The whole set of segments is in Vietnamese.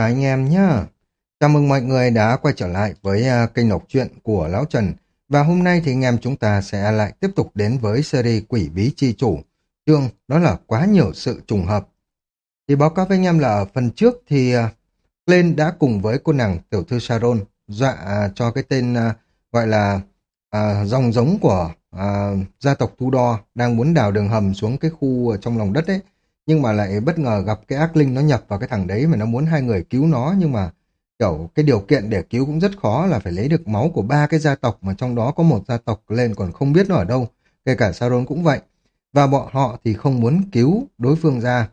cả anh em nhá. Chào mừng mọi người đã quay trở lại với uh, kênh đọc truyện của Lão Trần. Và hôm nay thì anh em chúng ta sẽ lại tiếp tục đến với series Quỷ Bí Chi Chủ. Chương đó là quá nhiều sự trùng hợp. Thì báo cáo với anh em là ở phần trước thì uh, Lên đã cùng với cô nàng tiểu thư Sharon dọa uh, cho cái tên uh, gọi là uh, dòng giống của uh, gia tộc Thu Đo đang muốn đào đường hầm xuống cái khu trong lòng đất ấy nhưng mà lại bất ngờ gặp cái ác linh nó nhập vào cái thằng đấy mà nó muốn hai người cứu nó. Nhưng mà, kiểu, cái điều kiện để cứu cũng rất khó là phải lấy được máu của ba cái gia tộc mà trong đó có một gia tộc lên còn không biết nó ở đâu. Kể cả Sauron cũng vậy. Và bọn họ thì không muốn cứu đối phương ra.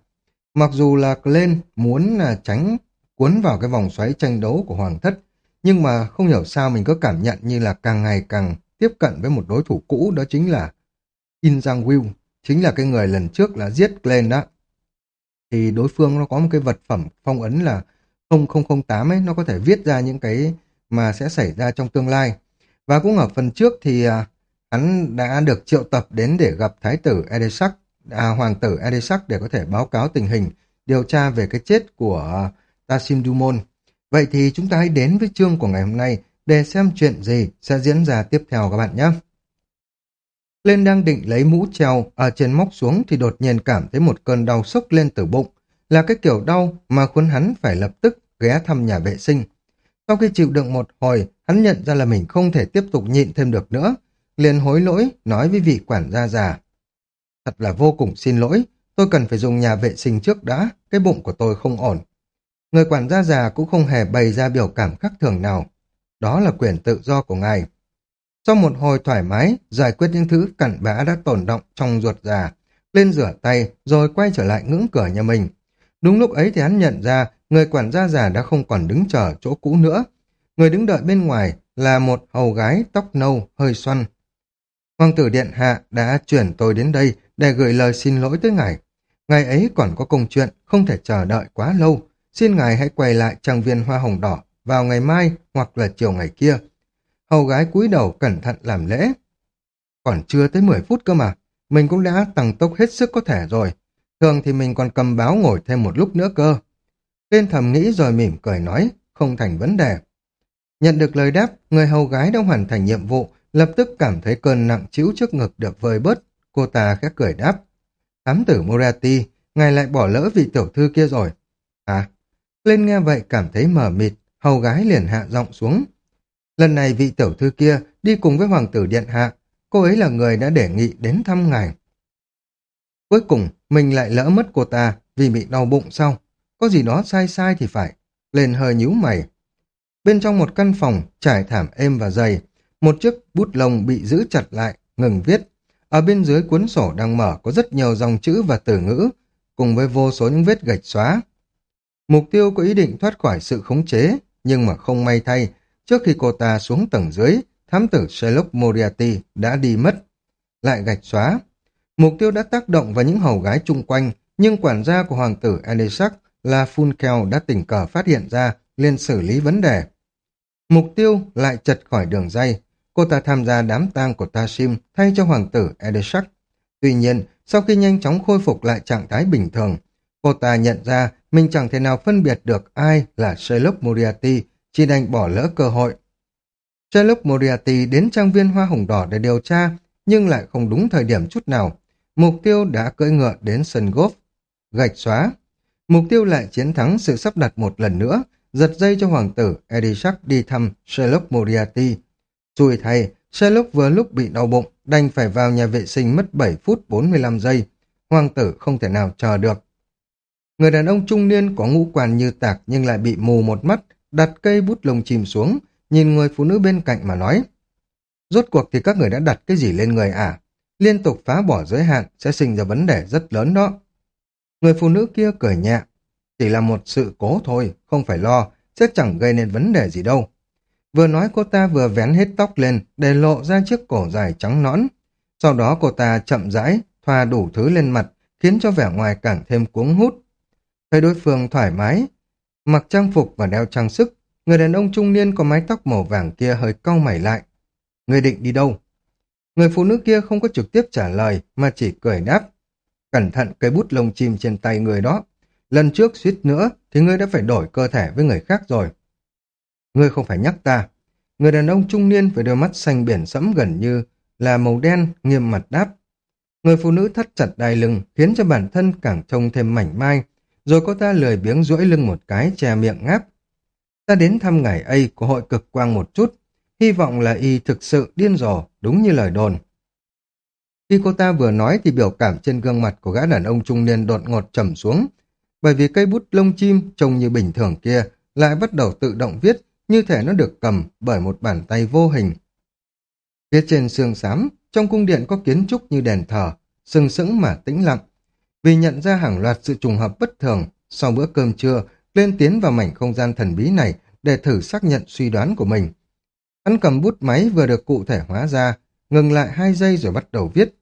Mặc dù là lên muốn là tránh cuốn vào cái vòng xoáy tranh đấu của hoàng thất, nhưng mà không hiểu sao mình có cảm nhận như là càng ngày càng tiếp cận với một đối thủ cũ, đó chính là In Giang Will, chính là cái người lần trước là giết Glenn đó thì đối phương nó có một cái vật phẩm phong ấn là 0008 ấy, nó có thể viết ra những cái mà sẽ xảy ra trong tương lai. Và cũng ở phần trước thì à, hắn đã được triệu tập đến để gặp Thái tử Edesak, à, Hoàng tử Edesak để có thể báo cáo tình hình, điều tra về cái chết của à, Tassim Dumon. Vậy thì chúng ta hãy đến với chương của ngày hôm nay để xem chuyện gì sẽ diễn ra tiếp theo các bạn nhé. Lên đang định lấy mũ treo ở trên móc xuống thì đột nhiên cảm thấy một cơn đau sốc lên từ bụng. Là cái kiểu đau mà khuôn hắn phải lập tức ghé thăm nhà vệ sinh. Sau khi chịu đựng một hồi, hắn nhận ra là mình không thể tiếp tục nhịn thêm được nữa. liền hối lỗi, nói với vị quản gia già. Thật là vô cùng xin lỗi, tôi cần phải dùng nhà vệ sinh trước đã, cái bụng của tôi không ổn. Người quản gia già cũng không hề bày ra biểu cảm khác thường nào. Đó là quyền tự do của ngài. Sau một hồi thoải mái, giải quyết những thứ cặn bã đã tồn động trong ruột già, lên rửa tay rồi quay trở lại ngưỡng cửa nhà mình. Đúng lúc ấy thì hắn nhận ra người quản gia già đã không còn đứng chờ chỗ cũ nữa. Người đứng đợi bên ngoài là một hầu gái tóc nâu, hơi xoăn. Hoàng tử Điện Hạ đã chuyển tôi đến đây để gửi lời xin lỗi tới ngài. Ngài ấy còn có công chuyện, không thể chờ đợi quá lâu. Xin ngài hãy quay lại trang viên hoa hồng đỏ vào ngày mai hoặc là chiều ngày kia. Hầu gái cúi đầu cẩn thận làm lễ. Còn chưa tới 10 phút cơ mà, mình cũng đã tăng tốc hết sức có thể rồi. Thường thì mình còn cầm báo ngồi thêm một lúc nữa cơ. Tên thầm nghĩ rồi mỉm cười nói, không thành vấn đề. Nhận được lời đáp, người hầu gái đã hoàn thành nhiệm vụ, lập tức cảm thấy cơn nặng chịu trước ngực được vơi bớt. Cô ta khẽ cười đáp. Thám tử Morati, ngài lại bỏ lỡ vị tiểu thư kia rồi. À, lên nghe vậy cảm thấy mờ mịt, hầu gái liền hạ giọng xuống. Lần này vị tiểu thư kia đi cùng với hoàng tử điện hạ, cô ấy là người đã đề nghị đến thăm ngài. Cuối cùng, mình lại lỡ mất cô ta vì bị đau bụng sau. Có gì đó sai sai thì phải. Lên hơi nhíu mày. Bên trong một căn phòng, trải thảm êm và dày, một chiếc bút lông bị giữ chặt lại, ngừng viết. Ở bên dưới cuốn sổ đang mở có rất nhiều dòng chữ và từ ngữ, cùng với vô số những vết gạch xóa. Mục tiêu có ý định thoát khỏi sự khống chế, nhưng mà không may thay, Trước khi cô ta xuống tầng dưới, thám tử Sherlock Moriarty đã đi mất. Lại gạch xóa. Mục tiêu đã tác động vào những hầu gái chung quanh, nhưng quản gia của hoàng tử Elisak là Funkel đã tình cờ phát hiện ra, liền xử lý vấn đề. Mục tiêu lại chật khỏi đường dây. Cô ta tham gia đám tang của Tashim thay cho hoàng tử Elisak. Tuy nhiên, sau khi nhanh chóng khôi phục lại trạng thái bình thường, cô ta nhận ra mình chẳng thể nào phân biệt được ai là Sherlock Moriarty chỉ đành bỏ lỡ cơ hội. Sherlock Moriarty đến trang viên hoa hồng đỏ để điều tra, nhưng lại không đúng thời điểm chút nào. Mục tiêu đã cưỡi ngựa đến sân golf. Gạch xóa. Mục tiêu lại chiến thắng sự sắp đặt một lần nữa, giật dây cho hoàng tử Edishak đi thăm Sherlock Moriarty. Xui thay, Sherlock vừa lúc bị đau bụng, đành phải vào nhà vệ sinh mất 7 phút 45 giây. Hoàng tử không thể nào chờ được. Người đàn ông trung niên có ngũ quan như tạc nhưng lại bị mù một mắt, đặt cây bút lông chìm xuống, nhìn người phụ nữ bên cạnh mà nói. Rốt cuộc thì các người đã đặt cái gì lên người à? Liên tục phá bỏ giới hạn sẽ sinh ra vấn đề rất lớn đó. Người phụ nữ kia cười nhẹ. Chỉ là một sự cố thôi, không phải lo, sẽ chẳng gây nên vấn đề gì đâu. Vừa nói cô ta vừa vén hết tóc lên để lộ ra chiếc cổ dài trắng nõn. Sau đó cô ta chậm rãi, thoa đủ thứ lên mặt, khiến cho vẻ ngoài càng thêm cuống hút. Thấy đối phương thoải mái, Mặc trang phục và đeo trang sức, người đàn ông trung niên có mái tóc màu vàng kia hơi cau mày lại. Người định đi đâu? Người phụ nữ kia không có trực tiếp trả lời mà chỉ cười đáp. Cẩn thận cây bút lông chim trên tay người đó. lần trước suýt nữa thì ngươi đã phải đổi cơ thể với người khác rồi. Ngươi không phải nhắc ta. Người đàn ông trung niên với đôi mắt xanh biển sẫm gần như là màu đen, nghiêm mặt đáp. Người phụ nữ thắt chặt đai lưng khiến cho bản thân càng trông thêm mảnh mai, rồi cô ta lười biếng duỗi lưng một cái che miệng ngáp. Ta đến thăm ngày ấy của hội cực quang một chút, hy vọng là y thực sự điên rồ, đúng như lời đồn. Khi cô ta vừa nói thì biểu cảm trên gương mặt của gã đàn ông trung niên đột ngột trầm xuống, bởi vì cây bút lông chim trông như bình thường kia lại bắt đầu tự động viết như thể nó được cầm bởi một bàn tay vô hình. Phía trên xương xám, trong cung điện có kiến trúc như đèn thờ, sừng sững mà tĩnh lặng. Vì nhận ra hàng loạt sự trùng hợp bất thường, sau bữa cơm trưa, lên tiến vào mảnh không gian thần bí này để thử xác nhận suy đoán của mình. Hắn cầm bút máy vừa được cụ thể hóa ra, ngừng lại hai giây rồi bắt đầu viết.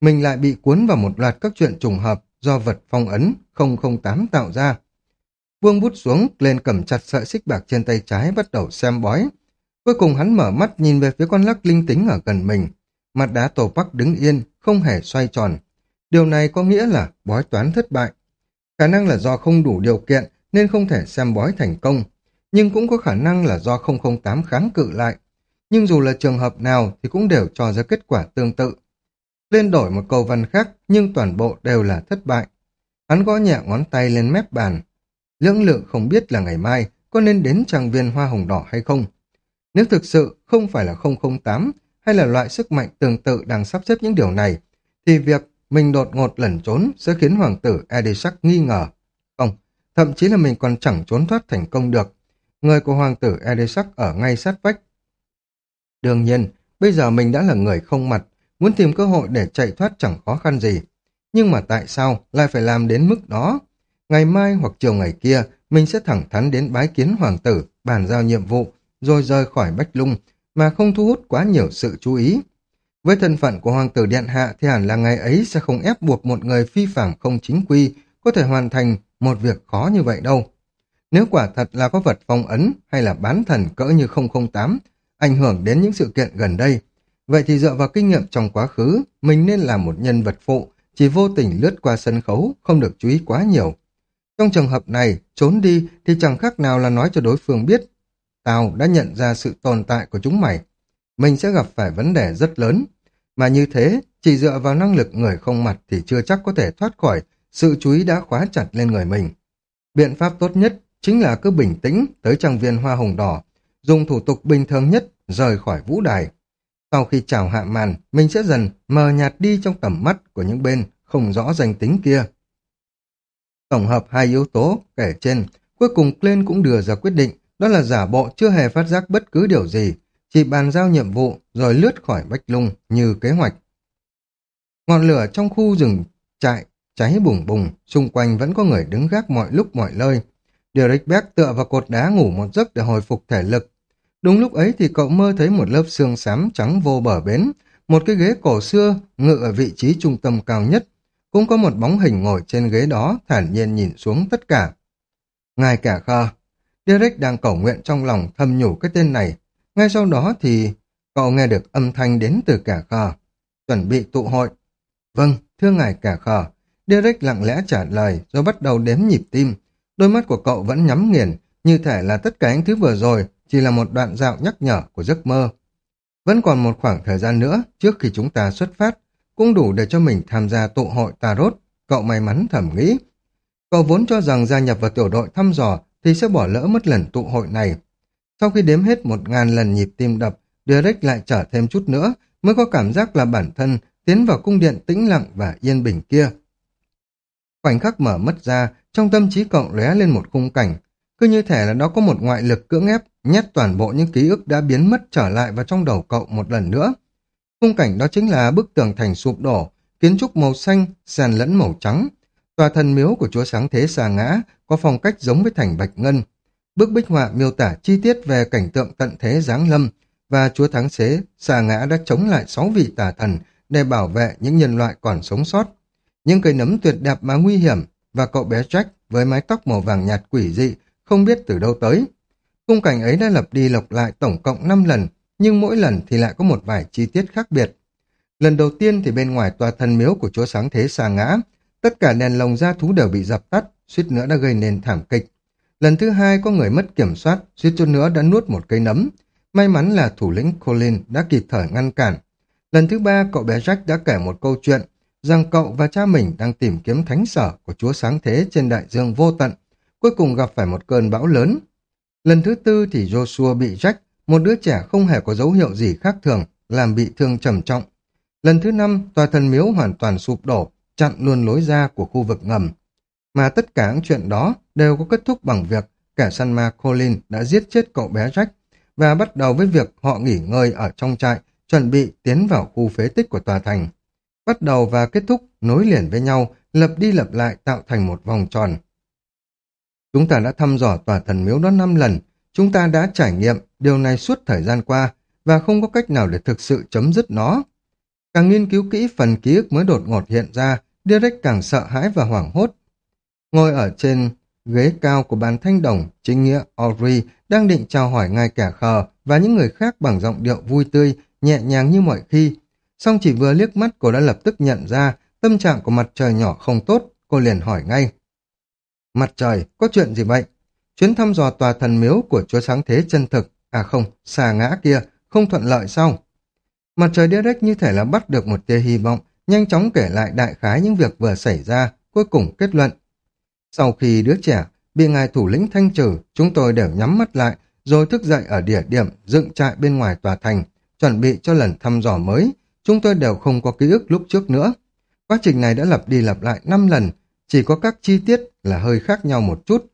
Mình lại bị cuốn vào một loạt các chuyện trùng hợp do vật phong ấn 008 tạo ra. Buông bút xuống, lên cầm chặt sợi xích bạc trên tay trái bắt đầu xem bói. Cuối cùng hắn mở mắt nhìn về phía con lắc linh tính ở gần mình. Mặt đá tổ bắc đứng yên, không hề xoay tròn. Điều này có nghĩa là bói toán thất bại. Khả năng là do không đủ điều kiện nên không thể xem bói thành công. Nhưng cũng có khả năng là do 008 kháng cự lại. Nhưng dù là trường hợp nào thì cũng đều cho ra kết quả tương tự. Lên đổi một câu văn khác nhưng toàn bộ đều là thất bại. Hắn gõ nhẹ ngón tay lên mép bàn. Lưỡng lự không biết là ngày mai có nên đến trang viên hoa hồng đỏ hay không. Nếu thực sự không phải là 008 hay là loại sức mạnh tương tự đang sắp xếp những điều này, thì việc mình đột ngột lẩn trốn sẽ khiến hoàng tử Edisac nghi ngờ. Không, thậm chí là mình còn chẳng trốn thoát thành công được. Người của hoàng tử Edisac ở ngay sát vách. Đương nhiên, bây giờ mình đã là người không mặt, muốn tìm cơ hội để chạy thoát chẳng khó khăn gì. Nhưng mà tại sao lại phải làm đến mức đó? Ngày mai hoặc chiều ngày kia, mình sẽ thẳng thắn đến bái kiến hoàng tử, bàn giao nhiệm vụ, rồi rời khỏi Bách Lung, mà không thu hút quá nhiều sự chú ý. Với thân phận của hoàng tử điện hạ thì hẳn là ngày ấy sẽ không ép buộc một người phi phạm không chính quy có thể hoàn thành một việc khó như vậy đâu. Nếu quả thật là có vật phong ấn hay là bán thần cỡ như 008, ảnh hưởng đến những sự kiện gần đây, vậy thì dựa vào kinh nghiệm trong quá khứ, mình nên là một nhân vật phụ, chỉ vô tình lướt qua sân khấu, không được chú ý quá nhiều. Trong trường hợp này, trốn đi thì chẳng khác nào là nói cho đối phương biết Tao đã nhận ra sự tồn tại của chúng mày. Mình sẽ gặp phải vấn đề rất lớn. Mà như thế, chỉ dựa vào năng lực người không mặt thì chưa chắc có thể thoát khỏi sự chú ý đã khóa chặt lên người mình. Biện pháp tốt nhất chính là cứ bình tĩnh tới trang viên hoa hồng đỏ, dùng thủ tục bình thường nhất rời khỏi vũ đài. Sau khi chào hạ màn, mình sẽ dần mờ nhạt đi trong tầm mắt của những bên không rõ danh tính kia. Tổng hợp hai yếu tố kể trên, cuối cùng Glenn cũng đưa ra quyết định đó là giả bộ chưa hề phát giác bất cứ điều gì, chỉ bàn giao nhiệm vụ rồi lướt khỏi Bách Lung như kế hoạch. Ngọn lửa trong khu rừng trại cháy bùng bùng, xung quanh vẫn có người đứng gác mọi lúc mọi nơi. Derek Beck tựa vào cột đá ngủ một giấc để hồi phục thể lực. Đúng lúc ấy thì cậu mơ thấy một lớp xương xám trắng vô bờ bến, một cái ghế cổ xưa ngự ở vị trí trung tâm cao nhất. Cũng có một bóng hình ngồi trên ghế đó thản nhiên nhìn xuống tất cả. Ngài cả khờ, Derek đang cầu nguyện trong lòng thầm nhủ cái tên này. Ngay sau đó thì cậu nghe được âm thanh đến từ cả khờ. Chuẩn bị tụ hội. Vâng, thưa ngài cả khờ. Derek lặng lẽ trả lời rồi bắt đầu đếm nhịp tim. Đôi mắt của cậu vẫn nhắm nghiền, như thể là tất cả những thứ vừa rồi chỉ là một đoạn dạo nhắc nhở của giấc mơ. Vẫn còn một khoảng thời gian nữa trước khi chúng ta xuất phát, cũng đủ để cho mình tham gia tụ hội Tarot, cậu may mắn thẩm nghĩ. Cậu vốn cho rằng gia nhập vào tiểu đội thăm dò thì sẽ bỏ lỡ mất lần tụ hội này. Sau khi đếm hết một ngàn lần nhịp tim đập, Derek lại trở thêm chút nữa mới có cảm giác là bản thân tiến vào cung điện tĩnh lặng và yên bình kia. Khoảnh khắc mở mất ra, trong tâm trí cậu lóe lên một khung cảnh, cứ như thể là đó có một ngoại lực cưỡng ép nhét toàn bộ những ký ức đã biến mất trở lại vào trong đầu cậu một lần nữa. Khung cảnh đó chính là bức tường thành sụp đổ, kiến trúc màu xanh, sàn lẫn màu trắng, Tòa thần miếu của chúa sáng thế xà ngã có phong cách giống với thành bạch ngân. Bức bích họa miêu tả chi tiết về cảnh tượng tận thế giáng lâm và chúa thắng xế xà ngã đã chống lại sáu vị tà thần để bảo vệ những nhân loại còn sống sót. Những cây nấm tuyệt đẹp mà nguy hiểm và cậu bé Jack với mái tóc màu vàng nhạt quỷ dị không biết từ đâu tới. Khung cảnh ấy đã lập đi lặp lại tổng cộng 5 lần, nhưng mỗi lần thì lại có một vài chi tiết khác biệt. Lần đầu tiên thì bên ngoài tòa thần miếu của chúa sáng thế xà ngã Tất cả đèn lồng ra thú đều bị dập tắt, suýt nữa đã gây nên thảm kịch. Lần thứ hai có người mất kiểm soát, suýt chút nữa đã nuốt một cây nấm. May mắn là thủ lĩnh Colin đã kịp thời ngăn cản. Lần thứ ba cậu bé Jack đã kể một câu chuyện rằng cậu và cha mình đang tìm kiếm thánh sở của Chúa Sáng Thế trên đại dương vô tận, cuối cùng gặp phải một cơn bão lớn. Lần thứ tư thì Joshua bị Jack, một đứa trẻ không hề có dấu hiệu gì khác thường, làm bị thương trầm trọng. Lần thứ năm, tòa thần miếu hoàn toàn sụp đổ, chặn luôn lối ra của khu vực ngầm. Mà tất cả những chuyện đó đều có kết thúc bằng việc kẻ săn ma Colin đã giết chết cậu bé Jack và bắt đầu với việc họ nghỉ ngơi ở trong trại, chuẩn bị tiến vào khu phế tích của tòa thành. Bắt đầu và kết thúc nối liền với nhau, lập đi lập lại tạo thành một vòng tròn. Chúng ta đã thăm dò tòa thần miếu đó 5 lần, chúng ta đã trải nghiệm điều này suốt thời gian qua và không có cách nào để thực sự chấm dứt nó. Càng nghiên cứu kỹ phần ký ức mới đột ngột hiện ra, Derek càng sợ hãi và hoảng hốt. Ngồi ở trên ghế cao của bàn thanh đồng, chính nghĩa Audrey đang định chào hỏi ngài kẻ khờ và những người khác bằng giọng điệu vui tươi, nhẹ nhàng như mọi khi. Song chỉ vừa liếc mắt cô đã lập tức nhận ra tâm trạng của mặt trời nhỏ không tốt, cô liền hỏi ngay. Mặt trời, có chuyện gì vậy? Chuyến thăm dò tòa thần miếu của chúa sáng thế chân thực, à không, xà ngã kia, không thuận lợi sao? Mặt trời Derek như thể là bắt được một tia hy vọng, nhanh chóng kể lại đại khái những việc vừa xảy ra, cuối cùng kết luận. Sau khi đứa trẻ bị ngài thủ lĩnh thanh trừ, chúng tôi đều nhắm mắt lại, rồi thức dậy ở địa điểm dựng trại bên ngoài tòa thành, chuẩn bị cho lần thăm dò mới. Chúng tôi đều không có ký ức lúc trước nữa. Quá trình này đã lặp đi lặp lại 5 lần, chỉ có các chi tiết là hơi khác nhau một chút.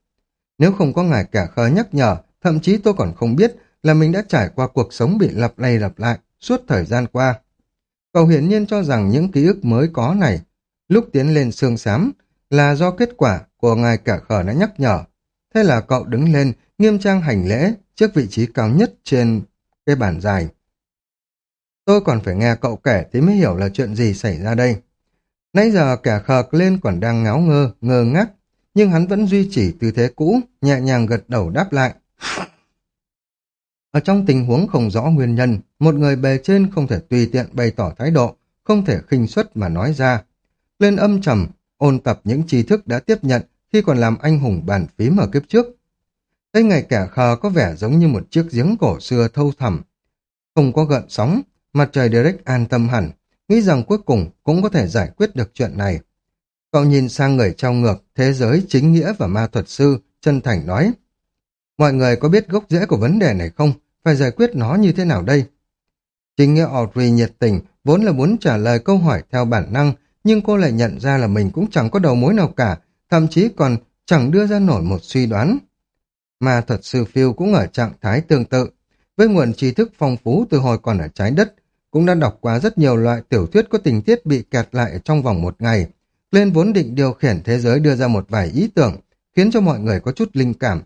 Nếu không có ngài cả khờ nhắc nhở, thậm chí tôi còn không biết là mình đã trải qua cuộc sống bị lặp lay lặp lại suốt thời gian qua. Cậu hiển nhiên cho rằng những ký ức mới có này, lúc tiến lên xương xám, là do kết quả của ngài cả khờ đã nhắc nhở. Thế là cậu đứng lên, nghiêm trang hành lễ trước vị trí cao nhất trên cái bàn dài. Tôi còn phải nghe cậu kể thì mới hiểu là chuyện gì xảy ra đây. Nãy giờ kẻ khờ lên còn đang ngáo ngơ, ngơ ngác, nhưng hắn vẫn duy trì tư thế cũ, nhẹ nhàng gật đầu đáp lại. Ở trong tình huống không rõ nguyên nhân, một người bề trên không thể tùy tiện bày tỏ thái độ, không thể khinh suất mà nói ra. Lên âm trầm, ôn tập những tri thức đã tiếp nhận khi còn làm anh hùng bàn phím ở kiếp trước. Thấy ngày kẻ khờ có vẻ giống như một chiếc giếng cổ xưa thâu thẳm. Không có gợn sóng, mặt trời Derek an tâm hẳn, nghĩ rằng cuối cùng cũng có thể giải quyết được chuyện này. Cậu nhìn sang người trao ngược, thế giới, chính nghĩa và ma thuật sư, chân thành nói. Mọi người có biết gốc rễ của vấn đề này không? Phải giải quyết nó như thế nào đây? Chính nghĩa Audrey nhiệt tình, vốn là muốn trả lời câu hỏi theo bản năng, nhưng cô lại nhận ra là mình cũng chẳng có đầu mối nào cả, thậm chí còn chẳng đưa ra nổi một suy đoán. mà thuật sư Phil cũng ở trạng thái tương tự, với nguồn tri thức phong phú từ hồi còn ở trái đất, cũng đã đọc qua rất nhiều loại tiểu thuyết có tình tiết bị kẹt lại trong vòng một ngày. Lên vốn định điều khiển thế giới đưa ra một vài ý tưởng, khiến cho mọi người có chút linh cảm.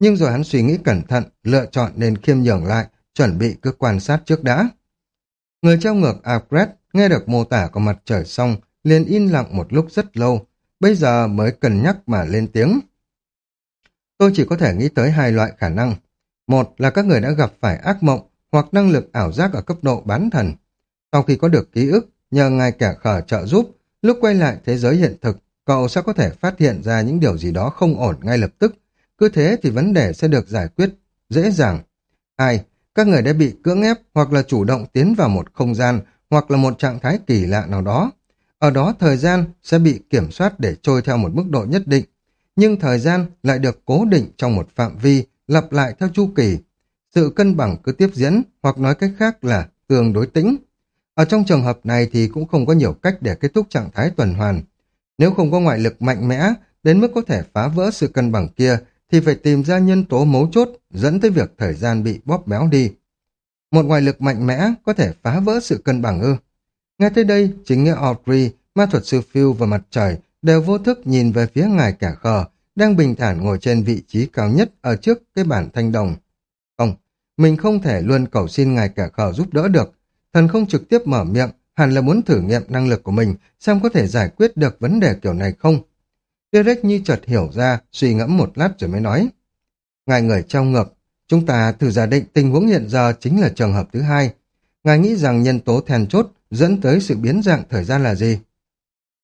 Nhưng rồi hắn suy nghĩ cẩn thận, lựa chọn nên khiêm nhường lại, chuẩn bị cứ quan sát trước đã. Người treo ngược Alfred nghe được mô tả của mặt trời xong, liền im lặng một lúc rất lâu, bây giờ mới cần nhắc mà lên tiếng. Tôi chỉ có thể nghĩ tới hai loại khả năng. Một là các người đã gặp phải ác mộng hoặc năng lực ảo giác ở cấp độ bán thần. Sau khi có được ký ức, nhờ ngài kẻ khờ trợ giúp, lúc quay lại thế giới hiện thực, cậu sẽ có thể phát hiện ra những điều gì đó không ổn ngay lập tức. Cứ thế thì vấn đề sẽ được giải quyết dễ dàng. Hai, các người đã bị cưỡng ép hoặc là chủ động tiến vào một không gian hoặc là một trạng thái kỳ lạ nào đó. Ở đó thời gian sẽ bị kiểm soát để trôi theo một mức độ nhất định, nhưng thời gian lại được cố định trong một phạm vi, lặp lại theo chu kỳ. Sự cân bằng cứ tiếp diễn, hoặc nói cách khác là tương đối tĩnh. Ở trong trường hợp này thì cũng không có nhiều cách để kết thúc trạng thái tuần hoàn. Nếu không có ngoại lực mạnh mẽ, đến mức có thể phá vỡ sự cân bằng kia, thì phải tìm ra nhân tố mấu chốt dẫn tới việc thời gian bị bóp béo đi. Một ngoại lực mạnh mẽ có thể phá vỡ sự cân bằng ư. Nghe tới đây, chính nghĩa Audrey, ma thuật sư Phil và mặt trời đều vô thức nhìn về phía ngài cả khờ, đang bình thản ngồi trên vị trí cao nhất ở trước cái bản thanh đồng. Không, mình không thể luôn cầu xin ngài cả khờ giúp đỡ được. Thần không trực tiếp mở miệng, hẳn là muốn thử nghiệm năng lực của mình, xem có thể giải quyết được vấn đề kiểu này không. Derek như chợt hiểu ra, suy ngẫm một lát rồi mới nói. Ngài người trao ngược, chúng ta thử giả định tình huống hiện giờ chính là trường hợp thứ hai. Ngài nghĩ rằng nhân tố then chốt dẫn tới sự biến dạng thời gian là gì?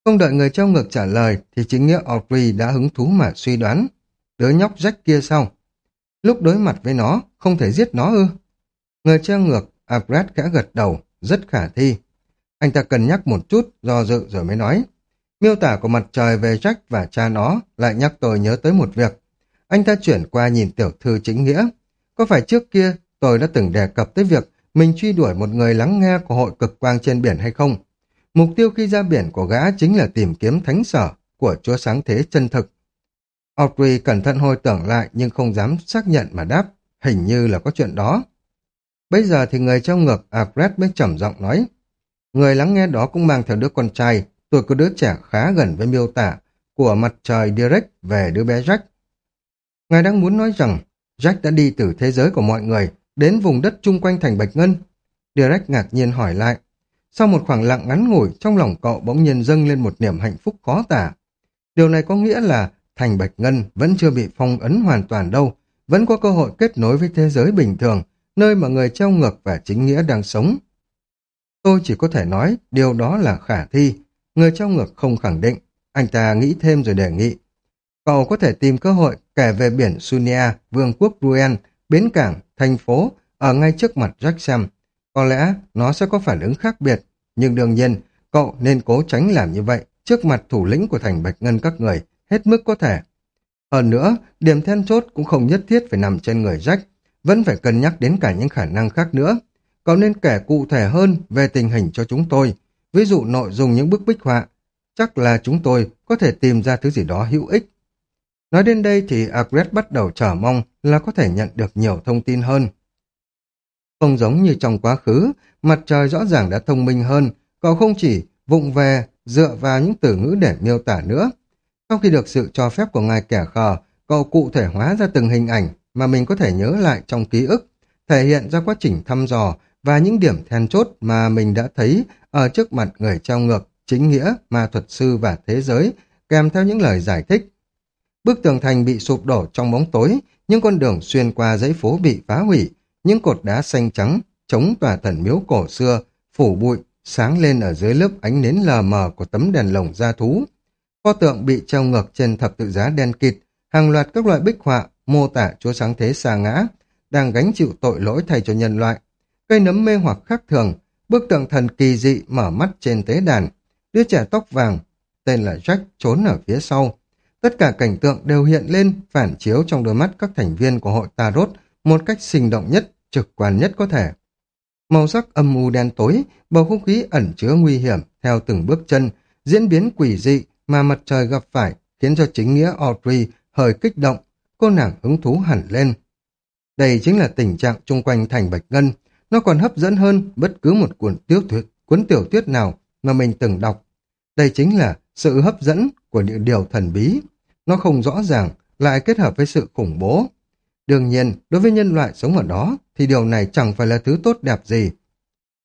Không đợi người treo ngược trả lời thì chính nghĩa Audrey đã hứng thú mà suy đoán. Đứa nhóc Jack kia sau Lúc đối mặt với nó, không thể giết nó ư? Người treo ngược, Abrat khẽ gật đầu, rất khả thi. Anh ta cân nhắc một chút, do dự rồi mới nói. Miêu tả của mặt trời về Jack và cha nó lại nhắc tôi nhớ tới một việc. Anh ta chuyển qua nhìn tiểu thư chính nghĩa. Có phải trước kia tôi đã từng đề cập tới việc mình truy đuổi một người lắng nghe của hội cực quang trên biển hay không? Mục tiêu khi ra biển của gã chính là tìm kiếm thánh sở của chúa sáng thế chân thực. Audrey cẩn thận hồi tưởng lại nhưng không dám xác nhận mà đáp. Hình như là có chuyện đó. Bây giờ thì người trong ngược Agret mới trầm giọng nói. Người lắng nghe đó cũng mang theo đứa con trai, tuổi của đứa trẻ khá gần với miêu tả của mặt trời direct về đứa bé Jack. Ngài đang muốn nói rằng Jack đã đi từ thế giới của mọi người đến vùng đất chung quanh thành Bạch Ngân. Direct ngạc nhiên hỏi lại. Sau một khoảng lặng ngắn ngủi, trong lòng cậu bỗng nhiên dâng lên một niềm hạnh phúc khó tả. Điều này có nghĩa là thành Bạch Ngân vẫn chưa bị phong ấn hoàn toàn đâu, vẫn có cơ hội kết nối với thế giới bình thường, nơi mà người treo ngược và chính nghĩa đang sống. Tôi chỉ có thể nói điều đó là khả thi. Người treo ngược không khẳng định. Anh ta nghĩ thêm rồi đề nghị. Cậu có thể tìm cơ hội kể về biển Sunia, vương quốc Ruen, bến cảng, thành phố ở ngay trước mặt Jack xem. Có lẽ nó sẽ có phản ứng khác biệt, nhưng đương nhiên cậu nên cố tránh làm như vậy trước mặt thủ lĩnh của thành Bạch Ngân các người, hết mức có thể. Hơn nữa, điểm then chốt cũng không nhất thiết phải nằm trên người Jack, vẫn phải cân nhắc đến cả những khả năng khác nữa. Cậu nên kể cụ thể hơn về tình hình cho chúng tôi, ví dụ nội dung những bức bích họa. Chắc là chúng tôi có thể tìm ra thứ gì đó hữu ích. Nói đến đây thì Agret bắt đầu chờ mong là có thể nhận được nhiều thông tin hơn. Không giống như trong quá khứ, mặt trời rõ ràng đã thông minh hơn, cậu không chỉ vụng về dựa vào những từ ngữ để miêu tả nữa. Sau khi được sự cho phép của ngài kẻ khờ, cậu cụ thể hóa ra từng hình ảnh mà mình có thể nhớ lại trong ký ức, thể hiện ra quá trình thăm dò và những điểm then chốt mà mình đã thấy ở trước mặt người treo ngược, chính nghĩa, ma thuật sư và thế giới, kèm theo những lời giải thích. Bức tường thành bị sụp đổ trong bóng tối, những con đường xuyên qua dãy phố bị phá hủy, những cột đá xanh trắng chống tòa thần miếu cổ xưa, phủ bụi, sáng lên ở dưới lớp ánh nến lờ mờ của tấm đèn lồng da thú. Pho tượng bị treo ngược trên thập tự giá đen kịt, hàng loạt các loại bích họa mô tả chúa sáng thế xa ngã, đang gánh chịu tội lỗi thay cho nhân loại. Cây nấm mê hoặc khác thường, bức tượng thần kỳ dị mở mắt trên tế đàn, đứa trẻ tóc vàng, tên là Jack trốn ở phía sau. Tất cả cảnh tượng đều hiện lên, phản chiếu trong đôi mắt các thành viên của hội Tarot một cách sinh động nhất, trực quan nhất có thể. Màu sắc âm u đen tối, bầu không khí ẩn chứa nguy hiểm theo từng bước chân, diễn biến quỷ dị mà mặt trời gặp phải khiến cho chính nghĩa Audrey hơi kích động, cô nàng hứng thú hẳn lên. Đây chính là tình trạng chung quanh thành Bạch Ngân, nó còn hấp dẫn hơn bất cứ một cuốn tiểu thuyết, cuốn tiểu thuyết nào mà mình từng đọc. Đây chính là sự hấp dẫn của những điều thần bí. Nó không rõ ràng, lại kết hợp với sự khủng bố. Đương nhiên, đối với nhân loại sống ở đó, thì điều này chẳng phải là thứ tốt đẹp gì.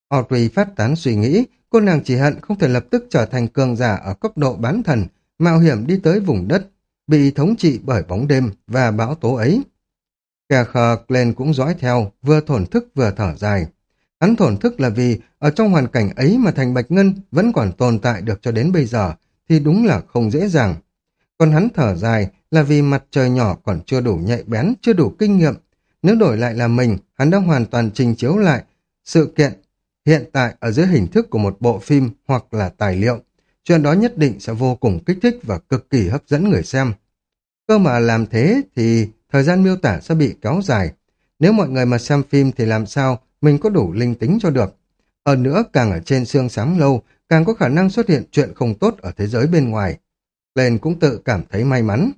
Audrey phát tán suy nghĩ, cô nàng chỉ hận không thể lập tức trở thành cường giả ở cấp độ bán thần, mạo hiểm đi tới vùng đất, bị thống trị bởi bóng đêm và bão tố ấy. Kẻ khờ lên cũng dõi theo, vừa thổn thức vừa thở dài. Hắn thổn thức là vì ở trong hoàn cảnh ấy mà thành Bạch Ngân vẫn còn tồn tại được cho đến bây giờ, thì đúng là không dễ dàng. Còn hắn thở dài là vì mặt trời nhỏ còn chưa đủ nhạy bén, chưa đủ kinh nghiệm. Nếu đổi lại là mình, hắn đã hoàn toàn trình chiếu lại sự kiện hiện tại ở dưới hình thức của một bộ phim hoặc là tài liệu. Chuyện đó nhất định sẽ vô cùng kích thích và cực kỳ hấp dẫn người xem. Cơ mà làm thế thì thời gian miêu tả sẽ bị kéo dài. Nếu mọi người mà xem phim thì làm sao mình có đủ linh tính cho được. Hơn nữa, càng ở trên xương sám lâu, càng có khả năng xuất hiện chuyện không tốt ở thế giới bên ngoài. Lên cũng tự cảm thấy may mắn.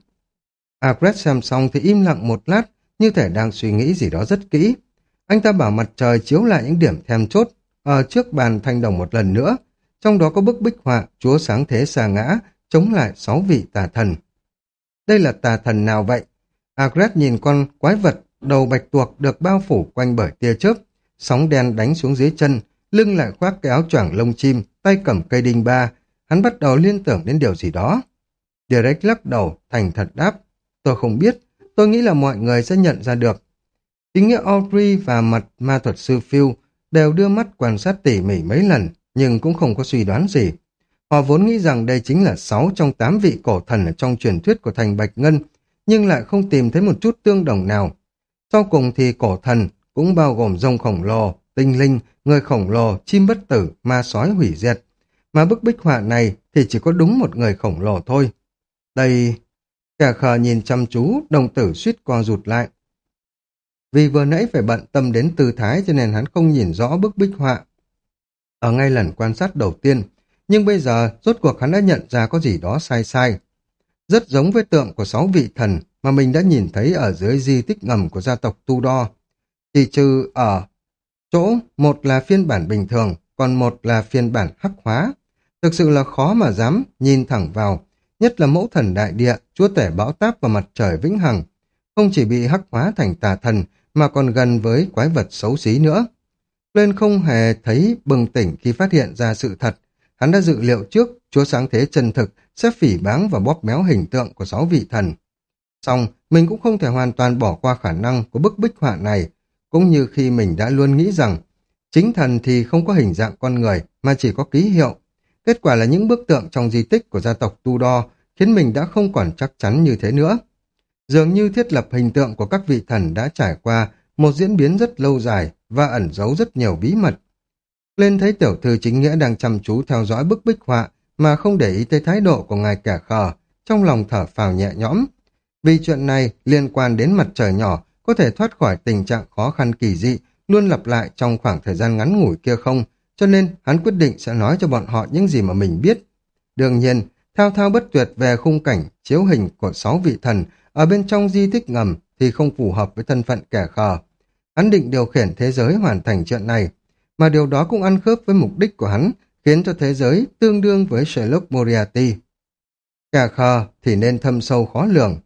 À, Agret xem xong thì im lặng một lát, như thể đang suy nghĩ gì đó rất kỹ. Anh ta bảo mặt trời chiếu lại những điểm then chốt ở trước bàn thanh đồng một lần nữa, trong đó có bức bích họa Chúa Sáng Thế Xa Ngã chống lại sáu vị tà thần. Đây là tà thần nào vậy? À, Agret nhìn con quái vật đầu bạch tuộc được bao phủ quanh bởi tia chớp, sóng đen đánh xuống dưới chân, lưng lại khoác cái áo choàng lông chim, tay cầm cây đinh ba, hắn bắt đầu liên tưởng đến điều gì đó. Derek lắc đầu, thành thật đáp, tôi không biết, tôi nghĩ là mọi người sẽ nhận ra được. Chính nghĩa Audrey và mặt ma thuật sư Phil đều đưa mắt quan sát tỉ mỉ mấy lần, nhưng cũng không có suy đoán gì. Họ vốn nghĩ rằng đây chính là sáu trong tám vị cổ thần ở trong truyền thuyết của thành Bạch Ngân, nhưng lại không tìm thấy một chút tương đồng nào. Sau cùng thì cổ thần cũng bao gồm rồng khổng lồ, tinh linh, người khổng lồ, chim bất tử, ma sói hủy diệt. Mà bức bích họa này thì chỉ có đúng một người khổng lồ thôi. Đây... Kẻ khờ nhìn chăm chú, đồng tử suýt co rụt lại. Vì vừa nãy phải bận tâm đến tư thái cho nên hắn không nhìn rõ bức bích họa. Ở ngay lần quan sát đầu tiên, nhưng bây giờ rốt cuộc hắn đã nhận ra có gì đó sai sai. Rất giống với tượng của sáu vị thần mà mình đã nhìn thấy ở dưới di tích ngầm của gia tộc Tu Đo. Chỉ trừ ở chỗ một là phiên bản bình thường, còn một là phiên bản hắc hóa. Thực sự là khó mà dám nhìn thẳng vào, nhất là mẫu thần đại địa, chúa tể bão táp và mặt trời vĩnh hằng. Không chỉ bị hắc hóa thành tà thần, mà còn gần với quái vật xấu xí nữa. Lên không hề thấy bừng tỉnh khi phát hiện ra sự thật. Hắn đã dự liệu trước, chúa sáng thế chân thực sẽ phỉ báng và bóp méo hình tượng của sáu vị thần. Xong, mình cũng không thể hoàn toàn bỏ qua khả năng của bức bích họa này, cũng như khi mình đã luôn nghĩ rằng chính thần thì không có hình dạng con người mà chỉ có ký hiệu. Kết quả là những bức tượng trong di tích của gia tộc Tu Đo khiến mình đã không còn chắc chắn như thế nữa. Dường như thiết lập hình tượng của các vị thần đã trải qua một diễn biến rất lâu dài và ẩn giấu rất nhiều bí mật. Lên thấy tiểu thư chính nghĩa đang chăm chú theo dõi bức bích họa mà không để ý tới thái độ của ngài kẻ khờ, trong lòng thở phào nhẹ nhõm. Vì chuyện này liên quan đến mặt trời nhỏ có thể thoát khỏi tình trạng khó khăn kỳ dị luôn lặp lại trong khoảng thời gian ngắn ngủi kia không, cho nên hắn quyết định sẽ nói cho bọn họ những gì mà mình biết. Đương nhiên, thao thao bất tuyệt về khung cảnh chiếu hình của sáu vị thần ở bên trong di tích ngầm thì không phù hợp với thân phận kẻ khờ. Hắn định điều khiển thế giới hoàn thành chuyện này, mà điều đó cũng ăn khớp với mục đích của hắn, khiến cho thế giới tương đương với Sherlock Moriarty. Kẻ khờ thì nên thâm sâu khó lường.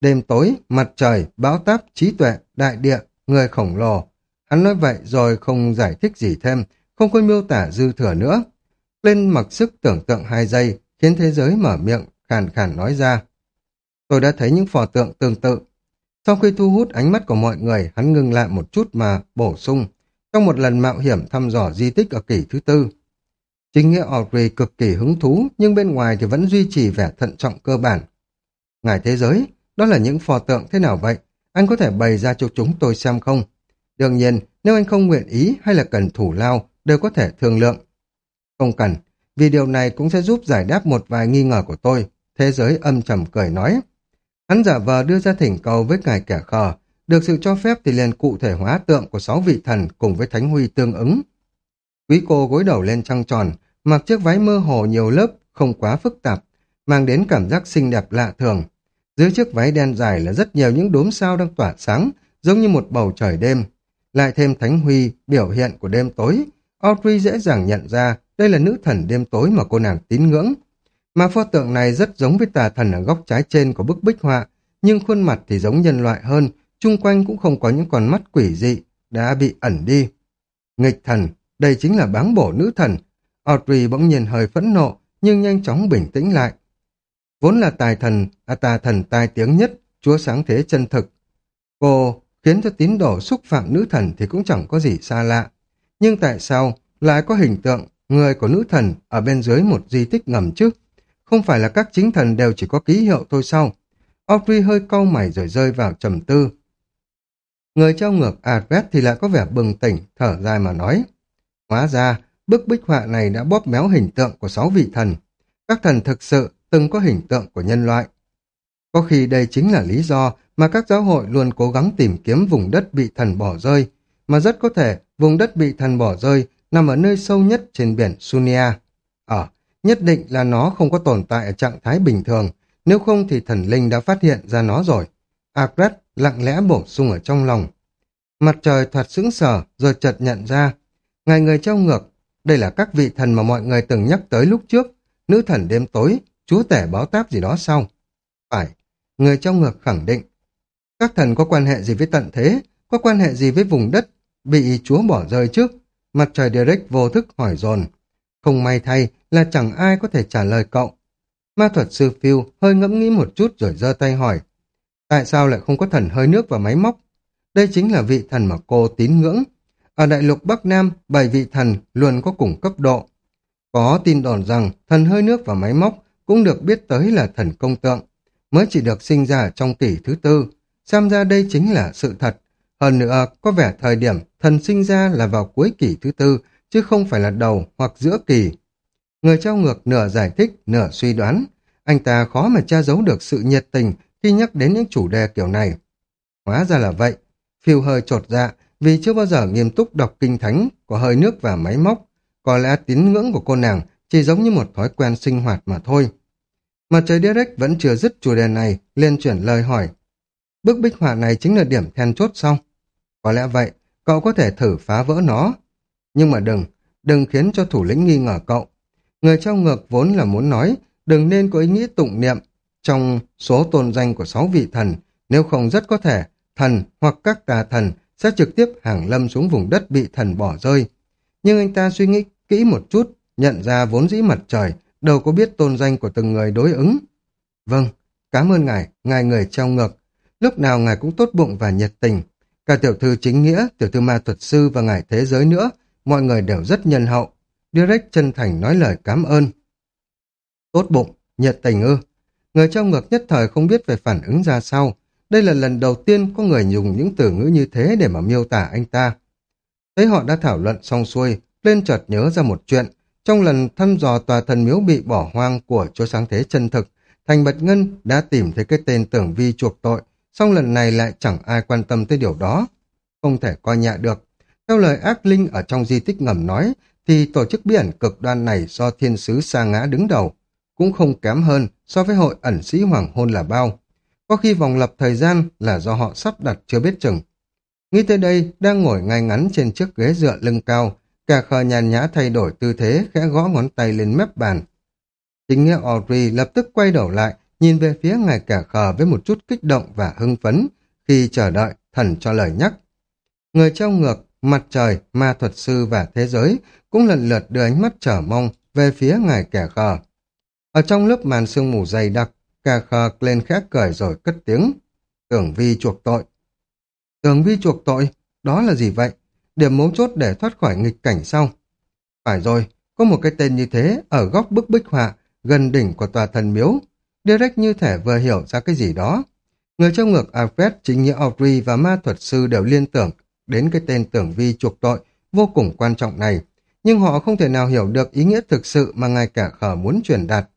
Đêm tối, mặt trời, bão táp, trí tuệ, đại địa, người khổng lồ. Hắn nói vậy rồi không giải thích gì thêm, không có miêu tả dư thừa nữa. Lên mặc sức tưởng tượng hai giây, khiến thế giới mở miệng, khàn khàn nói ra. Tôi đã thấy những phò tượng tương tự. Sau khi thu hút ánh mắt của mọi người, hắn ngừng lại một chút mà bổ sung, trong một lần mạo hiểm thăm dò di tích ở kỷ thứ tư. Chính nghĩa Audrey cực kỳ hứng thú, nhưng bên ngoài thì vẫn duy trì vẻ thận trọng cơ bản. Ngài thế giới, đó là những pho tượng thế nào vậy? Anh có thể bày ra cho chúng tôi xem không? Đương nhiên, nếu anh không nguyện ý hay là cần thủ lao, đều có thể thương lượng. Không cần, vì điều này cũng sẽ giúp giải đáp một vài nghi ngờ của tôi. Thế giới âm trầm cười nói. Hắn giả vờ đưa ra thỉnh cầu với ngài kẻ khờ, được sự cho phép thì liền cụ thể hóa tượng của sáu vị thần cùng với thánh huy tương ứng. Quý cô gối đầu lên trăng tròn, mặc chiếc váy mơ hồ nhiều lớp, không quá phức tạp, mang đến cảm giác xinh đẹp lạ thường. Dưới chiếc váy đen dài là rất nhiều những đốm sao đang tỏa sáng, giống như một bầu trời đêm. Lại thêm thánh huy, biểu hiện của đêm tối, Audrey dễ dàng nhận ra đây là nữ thần đêm tối mà cô nàng tín ngưỡng. Mà pho tượng này rất giống với tà thần ở góc trái trên của bức bích họa, nhưng khuôn mặt thì giống nhân loại hơn, chung quanh cũng không có những con mắt quỷ dị, đã bị ẩn đi. Nghịch thần, đây chính là báng bổ nữ thần. Audrey bỗng nhiên hơi phẫn nộ, nhưng nhanh chóng bình tĩnh lại. Vốn là tài thần, à tà thần tai tiếng nhất, chúa sáng thế chân thực. Cô khiến cho tín đồ xúc phạm nữ thần thì cũng chẳng có gì xa lạ. Nhưng tại sao lại có hình tượng người của nữ thần ở bên dưới một di tích ngầm chứ? Không phải là các chính thần đều chỉ có ký hiệu thôi sao? Audrey hơi cau mày rồi rơi vào trầm tư. Người trao ngược Advet thì lại có vẻ bừng tỉnh, thở dài mà nói. Hóa ra, bức bích họa này đã bóp méo hình tượng của sáu vị thần. Các thần thực sự từng có hình tượng của nhân loại. Có khi đây chính là lý do mà các giáo hội luôn cố gắng tìm kiếm vùng đất bị thần bỏ rơi, mà rất có thể vùng đất bị thần bỏ rơi nằm ở nơi sâu nhất trên biển Sunia. Ở, nhất định là nó không có tồn tại ở trạng thái bình thường, nếu không thì thần linh đã phát hiện ra nó rồi. Akrat lặng lẽ bổ sung ở trong lòng. Mặt trời thoạt sững sờ rồi chợt nhận ra. Ngài người trao ngược, đây là các vị thần mà mọi người từng nhắc tới lúc trước. Nữ thần đêm tối, chúa tể báo táp gì đó sau. Phải, người trong ngược khẳng định. Các thần có quan hệ gì với tận thế, có quan hệ gì với vùng đất bị chúa bỏ rơi trước? Mặt trời Derek vô thức hỏi dồn. Không may thay là chẳng ai có thể trả lời cậu. Ma thuật sư Phil hơi ngẫm nghĩ một chút rồi giơ tay hỏi. Tại sao lại không có thần hơi nước và máy móc? Đây chính là vị thần mà cô tín ngưỡng. Ở đại lục Bắc Nam, bảy vị thần luôn có cùng cấp độ. Có tin đồn rằng thần hơi nước và máy móc cũng được biết tới là thần công tượng, mới chỉ được sinh ra trong kỷ thứ tư. Xem ra đây chính là sự thật. Hơn nữa, có vẻ thời điểm thần sinh ra là vào cuối kỷ thứ tư, chứ không phải là đầu hoặc giữa kỳ. Người trao ngược nửa giải thích, nửa suy đoán. Anh ta khó mà tra giấu được sự nhiệt tình khi nhắc đến những chủ đề kiểu này. Hóa ra là vậy. Phiêu hơi trột dạ vì chưa bao giờ nghiêm túc đọc kinh thánh của hơi nước và máy móc. Có lẽ tín ngưỡng của cô nàng chỉ giống như một thói quen sinh hoạt mà thôi. Mà trời Derek vẫn chưa dứt chủ đề này, liền chuyển lời hỏi. Bức bích họa này chính là điểm then chốt xong. Có lẽ vậy, cậu có thể thử phá vỡ nó. Nhưng mà đừng, đừng khiến cho thủ lĩnh nghi ngờ cậu. Người trao ngược vốn là muốn nói, đừng nên có ý nghĩ tụng niệm trong số tôn danh của sáu vị thần, nếu không rất có thể thần hoặc các tà thần sẽ trực tiếp hàng lâm xuống vùng đất bị thần bỏ rơi. Nhưng anh ta suy nghĩ kỹ một chút, nhận ra vốn dĩ mặt trời, đâu có biết tôn danh của từng người đối ứng. Vâng, cảm ơn ngài, ngài người trao ngược. Lúc nào ngài cũng tốt bụng và nhiệt tình. Cả tiểu thư chính nghĩa, tiểu thư ma thuật sư và ngài thế giới nữa, mọi người đều rất nhân hậu. Direct chân thành nói lời cảm ơn. Tốt bụng, nhiệt tình ư. Người trong ngược nhất thời không biết về phản ứng ra sao. Đây là lần đầu tiên có người dùng những từ ngữ như thế để mà miêu tả anh ta. Thấy họ đã thảo luận xong xuôi, lên chợt nhớ ra một chuyện. Trong lần thăm dò tòa thần miếu bị bỏ hoang của chúa sáng thế chân thực, Thành Bạch Ngân đã tìm thấy cái tên tưởng vi chuộc tội, song lần này lại chẳng ai quan tâm tới điều đó. Không thể coi nhẹ được. Theo lời ác linh ở trong di tích ngầm nói, thì tổ chức biển cực đoan này do thiên sứ sa ngã đứng đầu, cũng không kém hơn so với hội ẩn sĩ hoàng hôn là bao. Có khi vòng lập thời gian là do họ sắp đặt chưa biết chừng. Nghĩ tới đây, đang ngồi ngay ngắn trên chiếc ghế dựa lưng cao, Kẻ khờ nhàn nhã thay đổi tư thế, khẽ gõ ngón tay lên mép bàn. Chính nghĩa Audrey lập tức quay đầu lại, nhìn về phía ngài cả khờ với một chút kích động và hưng phấn khi chờ đợi thần cho lời nhắc. Người trong ngược, mặt trời, ma thuật sư và thế giới cũng lần lượt đưa ánh mắt trở mong về phía ngài kẻ khờ. Ở trong lớp màn sương mù dày đặc, kẻ khờ lên khẽ cười rồi cất tiếng. Tưởng vi chuộc tội. Tưởng vi chuộc tội? Đó là gì vậy? Điểm mấu chốt để thoát khỏi nghịch cảnh sau. Phải rồi, có một cái tên như thế ở góc bức bích họa gần đỉnh của tòa thần miếu. Direct như thể vừa hiểu ra cái gì đó. Người trong ngược Alfred, chính nghĩa Audrey và ma thuật sư đều liên tưởng đến cái tên tưởng vi chuộc tội vô cùng quan trọng này, nhưng họ không thể nào hiểu được ý nghĩa thực sự mà ngài cả khờ muốn truyền đạt.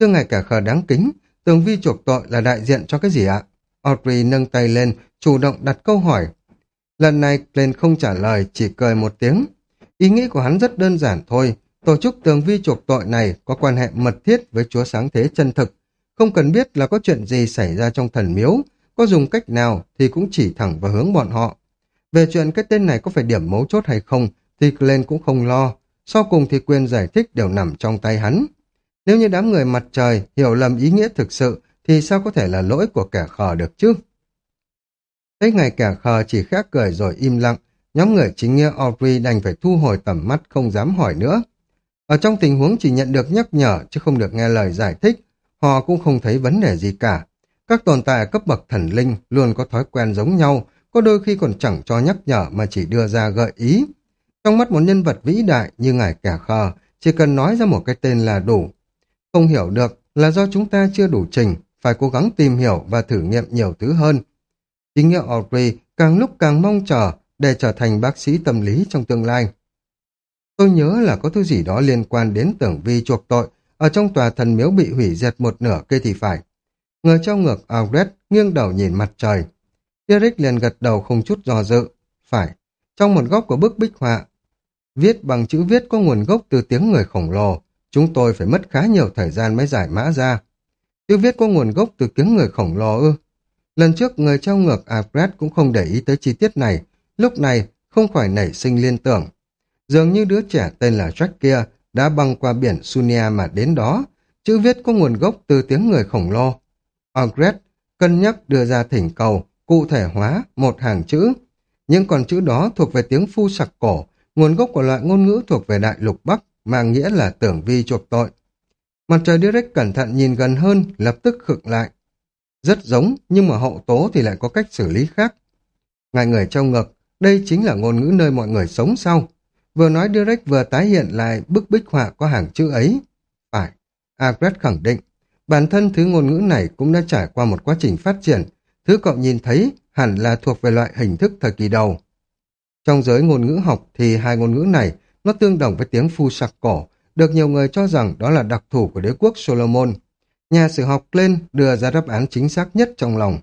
Thưa ngài cả khờ đáng kính, tưởng vi chuộc tội là đại diện cho cái gì ạ? Audrey nâng tay lên, chủ động đặt câu hỏi. Lần này Glenn không trả lời, chỉ cười một tiếng. Ý nghĩ của hắn rất đơn giản thôi, tổ chức tường vi chuộc tội này có quan hệ mật thiết với chúa sáng thế chân thực. Không cần biết là có chuyện gì xảy ra trong thần miếu, có dùng cách nào thì cũng chỉ thẳng vào hướng bọn họ. Về chuyện cái tên này có phải điểm mấu chốt hay không thì Glenn cũng không lo. Sau cùng thì quyền giải thích đều nằm trong tay hắn. Nếu như đám người mặt trời hiểu lầm ý nghĩa thực sự thì sao có thể là lỗi của kẻ khờ được chứ? Thấy ngày kẻ khờ chỉ khác cười rồi im lặng, nhóm người chính nghĩa Audrey đành phải thu hồi tầm mắt không dám hỏi nữa. Ở trong tình huống chỉ nhận được nhắc nhở chứ không được nghe lời giải thích, họ cũng không thấy vấn đề gì cả. Các tồn tại cấp bậc thần linh luôn có thói quen giống nhau, có đôi khi còn chẳng cho nhắc nhở mà chỉ đưa ra gợi ý. Trong mắt một nhân vật vĩ đại như ngài kẻ khờ, chỉ cần nói ra một cái tên là đủ. Không hiểu được là do chúng ta chưa đủ trình, phải cố gắng tìm hiểu và thử nghiệm nhiều thứ hơn. Chính nghĩa Audrey càng lúc càng mong chờ để trở thành bác sĩ tâm lý trong tương lai. Tôi nhớ là có thứ gì đó liên quan đến tưởng vi chuộc tội, ở trong tòa thần miếu bị hủy diệt một nửa cây thì phải. Người trong ngược Audrey nghiêng đầu nhìn mặt trời. Eric liền gật đầu không chút do dự. Phải, trong một góc của bức bích họa, viết bằng chữ viết có nguồn gốc từ tiếng người khổng lồ, chúng tôi phải mất khá nhiều thời gian mới giải mã ra. Chữ viết có nguồn gốc từ tiếng người khổng lồ ư. Lần trước người treo ngược Alfred cũng không để ý tới chi tiết này, lúc này không khỏi nảy sinh liên tưởng. Dường như đứa trẻ tên là Jack kia đã băng qua biển Sunia mà đến đó, chữ viết có nguồn gốc từ tiếng người khổng lồ. Alfred cân nhắc đưa ra thỉnh cầu, cụ thể hóa một hàng chữ. Nhưng còn chữ đó thuộc về tiếng phu sặc cổ, nguồn gốc của loại ngôn ngữ thuộc về Đại Lục Bắc, mang nghĩa là tưởng vi chuộc tội. Mặt trời direct cẩn thận nhìn gần hơn, lập tức khựng lại. Rất giống, nhưng mà hậu tố thì lại có cách xử lý khác. Ngài người trong ngực, đây chính là ngôn ngữ nơi mọi người sống sau. vừa nói direct vừa tái hiện lại bức bích họa có hàng chữ ấy. Phải, Agret khẳng định, bản thân thứ ngôn ngữ này cũng đã trải qua một quá trình phát triển, thứ cậu nhìn thấy hẳn là thuộc về loại hình thức thời kỳ đầu. Trong giới ngôn ngữ học thì hai ngôn ngữ này nó tương đồng với tiếng phu sặc cổ, được nhiều người cho rằng đó là đặc thù của đế quốc Solomon. Nhà sử học lên đưa ra đáp án chính xác nhất trong lòng.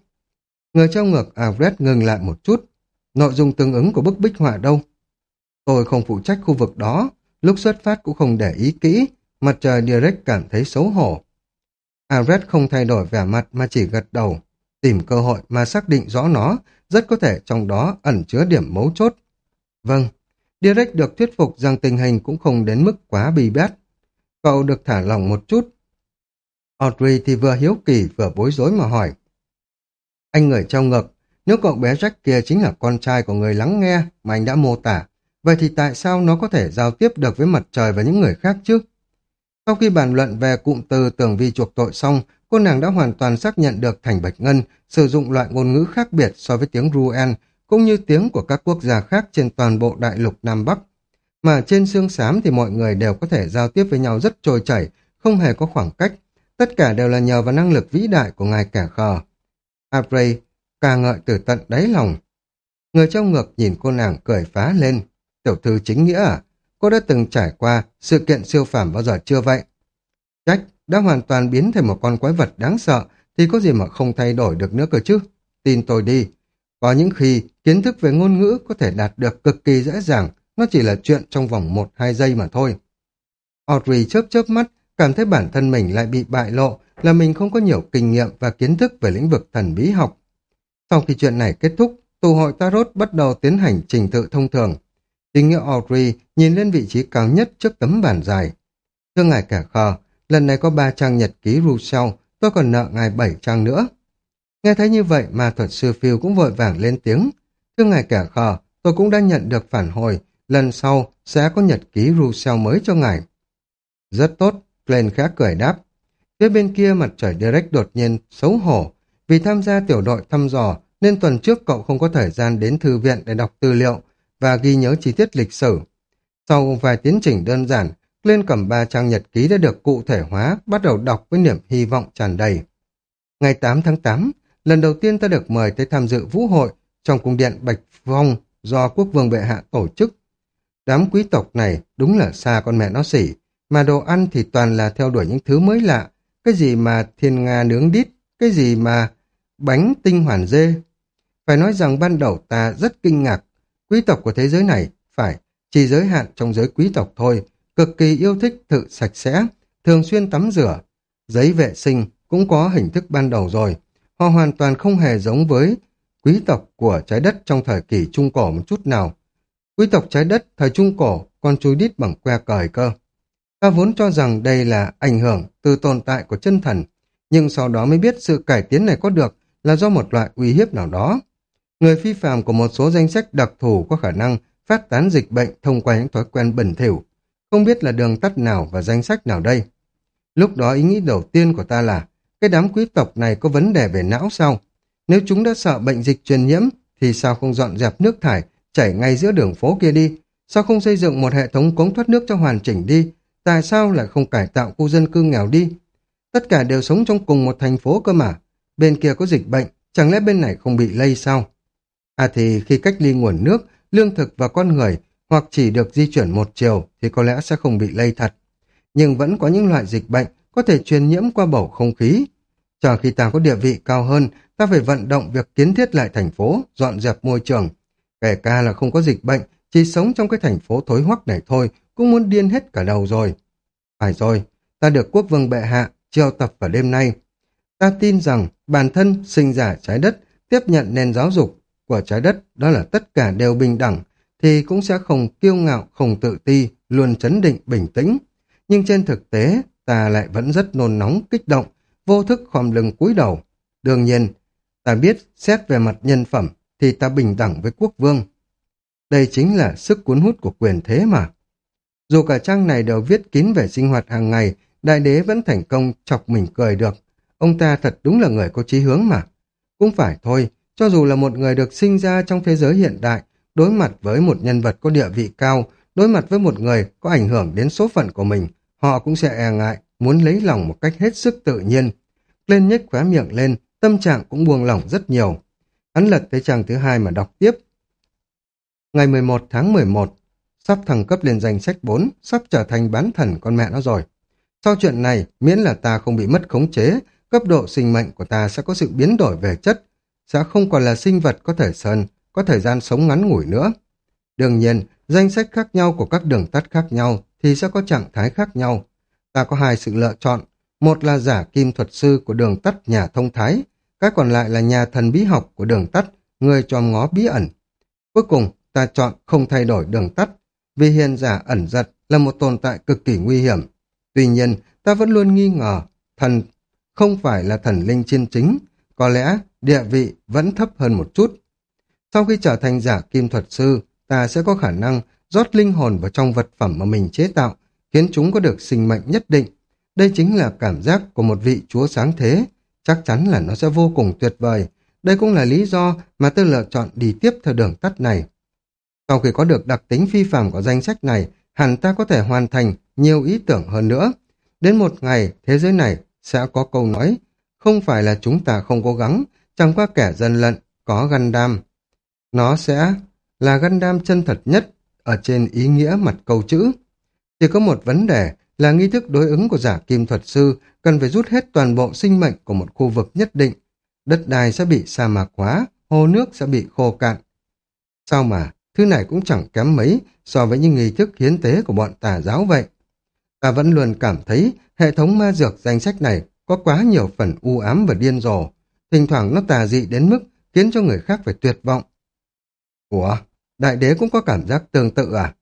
Người trao ngược Avret ngừng lại một chút. Nội dung tương ứng của bức bích họa đâu? Tôi không phụ trách khu vực đó, lúc xuất phát cũng không để ý kỹ, mặt trời direct cảm thấy xấu hổ. Avret không thay đổi vẻ mặt mà chỉ gật đầu, tìm cơ hội mà xác định rõ nó, rất có thể trong đó ẩn chứa điểm mấu chốt. Vâng, direct được thuyết phục rằng tình hình cũng không đến mức quá bi bét. Cậu được thả lỏng một chút. Audrey thì vừa hiếu kỳ vừa bối rối mà hỏi. Anh người trao ngực. nếu cậu bé Jack kia chính là con trai của người lắng nghe mà anh đã mô tả, vậy thì tại sao nó có thể giao tiếp được với mặt trời và những người khác chứ? Sau khi bàn luận về cụm từ tưởng vi chuộc tội xong, cô nàng đã hoàn toàn xác nhận được Thành Bạch Ngân sử dụng loại ngôn ngữ khác biệt so với tiếng Ruen, cũng như tiếng của các quốc gia khác trên toàn bộ đại lục Nam Bắc. Mà trên xương xám thì mọi người đều có thể giao tiếp với nhau rất trôi chảy, không hề có khoảng cách. Tất cả đều là nhờ vào năng lực vĩ đại của ngài kẻ khờ. Avery ca ngợi từ tận đáy lòng. Người trong ngược nhìn cô nàng cười phá lên. Tiểu thư chính nghĩa à? Cô đã từng trải qua sự kiện siêu phàm bao giờ chưa vậy? Trách đã hoàn toàn biến thành một con quái vật đáng sợ thì có gì mà không thay đổi được nữa cơ chứ? Tin tôi đi. Có những khi kiến thức về ngôn ngữ có thể đạt được cực kỳ dễ dàng, nó chỉ là chuyện trong vòng 1-2 giây mà thôi. Audrey chớp chớp mắt, cảm thấy bản thân mình lại bị bại lộ là mình không có nhiều kinh nghiệm và kiến thức về lĩnh vực thần bí học. Sau khi chuyện này kết thúc, tù hội Tarot bắt đầu tiến hành trình tự thông thường. Chính nghĩa Audrey nhìn lên vị trí cao nhất trước tấm bàn dài. Thưa ngài kẻ khờ, lần này có ba trang nhật ký Rousseau, tôi còn nợ ngài bảy trang nữa. Nghe thấy như vậy mà thuật sư Phil cũng vội vàng lên tiếng. Thưa ngài kẻ khờ, tôi cũng đã nhận được phản hồi, lần sau sẽ có nhật ký Rousseau mới cho ngài. Rất tốt, Glenn khá cười đáp. Phía bên kia mặt trời Derek đột nhiên xấu hổ. Vì tham gia tiểu đội thăm dò nên tuần trước cậu không có thời gian đến thư viện để đọc tư liệu và ghi nhớ chi tiết lịch sử. Sau vài tiến trình đơn giản, Glenn cầm ba trang nhật ký đã được cụ thể hóa, bắt đầu đọc với niềm hy vọng tràn đầy. Ngày 8 tháng 8, lần đầu tiên ta được mời tới tham dự vũ hội trong cung điện Bạch Phong do quốc vương bệ hạ tổ chức. Đám quý tộc này đúng là xa con mẹ nó xỉ, mà đồ ăn thì toàn là theo đuổi những thứ mới lạ, cái gì mà thiên nga nướng đít, cái gì mà bánh tinh hoàn dê. Phải nói rằng ban đầu ta rất kinh ngạc, quý tộc của thế giới này, phải, chỉ giới hạn trong giới quý tộc thôi, cực kỳ yêu thích tự sạch sẽ, thường xuyên tắm rửa. Giấy vệ sinh cũng có hình thức ban đầu rồi, họ hoàn toàn không hề giống với quý tộc của trái đất trong thời kỳ Trung Cổ một chút nào. Quý tộc trái đất thời Trung Cổ còn chui đít bằng que cời cơ. Ta vốn cho rằng đây là ảnh hưởng từ tồn tại của chân thần, nhưng sau đó mới biết sự cải tiến này có được là do một loại uy hiếp nào đó. Người phi phạm của một số danh sách đặc thù có khả năng phát tán dịch bệnh thông qua những thói quen bẩn thỉu. Không biết là đường tắt nào và danh sách nào đây. Lúc đó ý nghĩ đầu tiên của ta là cái đám quý tộc này có vấn đề về não sao? Nếu chúng đã sợ bệnh dịch truyền nhiễm thì sao không dọn dẹp nước thải chảy ngay giữa đường phố kia đi? Sao không xây dựng một hệ thống cống thoát nước cho hoàn chỉnh đi? Tại sao lại không cải tạo khu dân cư nghèo đi? Tất cả đều sống trong cùng một thành phố cơ mà. Bên kia có dịch bệnh, chẳng lẽ bên này không bị lây sao? À thì khi cách ly nguồn nước, lương thực và con người hoặc chỉ được di chuyển một chiều thì có lẽ sẽ không bị lây thật. Nhưng vẫn có những loại dịch bệnh có thể truyền nhiễm qua bầu không khí. Chờ khi ta có địa vị cao hơn, ta phải vận động việc kiến thiết lại thành phố, dọn dẹp môi trường. Kể cả là không có dịch bệnh, chỉ sống trong cái thành phố thối hoắc này thôi cũng muốn điên hết cả đầu rồi. Phải rồi, ta được quốc vương bệ hạ triệu tập vào đêm nay. Ta tin rằng bản thân sinh giả trái đất tiếp nhận nền giáo dục của trái đất đó là tất cả đều bình đẳng thì cũng sẽ không kiêu ngạo, không tự ti, luôn chấn định, bình tĩnh. Nhưng trên thực tế, ta lại vẫn rất nôn nóng, kích động, vô thức khom lưng cúi đầu. Đương nhiên, ta biết xét về mặt nhân phẩm thì ta bình đẳng với quốc vương. Đây chính là sức cuốn hút của quyền thế mà. Dù cả trang này đều viết kín về sinh hoạt hàng ngày, đại đế vẫn thành công chọc mình cười được. Ông ta thật đúng là người có chí hướng mà. Cũng phải thôi, cho dù là một người được sinh ra trong thế giới hiện đại, đối mặt với một nhân vật có địa vị cao, Đối mặt với một người có ảnh hưởng đến số phận của mình, họ cũng sẽ e ngại, muốn lấy lòng một cách hết sức tự nhiên. Lên nhếch khóe miệng lên, tâm trạng cũng buông lỏng rất nhiều. Hắn lật tới trang thứ hai mà đọc tiếp. Ngày 11 tháng 11, sắp thăng cấp lên danh sách 4, sắp trở thành bán thần con mẹ nó rồi. Sau chuyện này, miễn là ta không bị mất khống chế, cấp độ sinh mệnh của ta sẽ có sự biến đổi về chất, sẽ không còn là sinh vật có thể sơn, có thời gian sống ngắn ngủi nữa. Đương nhiên, danh sách khác nhau của các đường tắt khác nhau thì sẽ có trạng thái khác nhau. Ta có hai sự lựa chọn, một là giả kim thuật sư của đường tắt nhà thông thái, cái còn lại là nhà thần bí học của đường tắt, người tròm ngó bí ẩn. Cuối cùng, ta chọn không thay đổi đường tắt, vì hiền giả ẩn giật là một tồn tại cực kỳ nguy hiểm. Tuy nhiên, ta vẫn luôn nghi ngờ thần không phải là thần linh chiên chính, có lẽ địa vị vẫn thấp hơn một chút. Sau khi trở thành giả kim thuật sư, ta sẽ có khả năng rót linh hồn vào trong vật phẩm mà mình chế tạo, khiến chúng có được sinh mệnh nhất định. Đây chính là cảm giác của một vị chúa sáng thế, chắc chắn là nó sẽ vô cùng tuyệt vời. Đây cũng là lý do mà tôi lựa chọn đi tiếp theo đường tắt này. Sau khi có được đặc tính phi phạm của danh sách này, hẳn ta có thể hoàn thành nhiều ý tưởng hơn nữa. Đến một ngày, thế giới này sẽ có câu nói, không phải là chúng ta không cố gắng, chẳng qua kẻ dân lận, có găn đam. Nó sẽ là găn đam chân thật nhất ở trên ý nghĩa mặt câu chữ. Chỉ có một vấn đề là nghi thức đối ứng của giả kim thuật sư cần phải rút hết toàn bộ sinh mệnh của một khu vực nhất định. Đất đai sẽ bị sa mạc hóa, hồ nước sẽ bị khô cạn. Sao mà, thứ này cũng chẳng kém mấy so với những nghi thức hiến tế của bọn tà giáo vậy. Ta vẫn luôn cảm thấy hệ thống ma dược danh sách này có quá nhiều phần u ám và điên rồ. Thỉnh thoảng nó tà dị đến mức khiến cho người khác phải tuyệt vọng. Ủa, đại đế cũng có cảm giác tương tự à?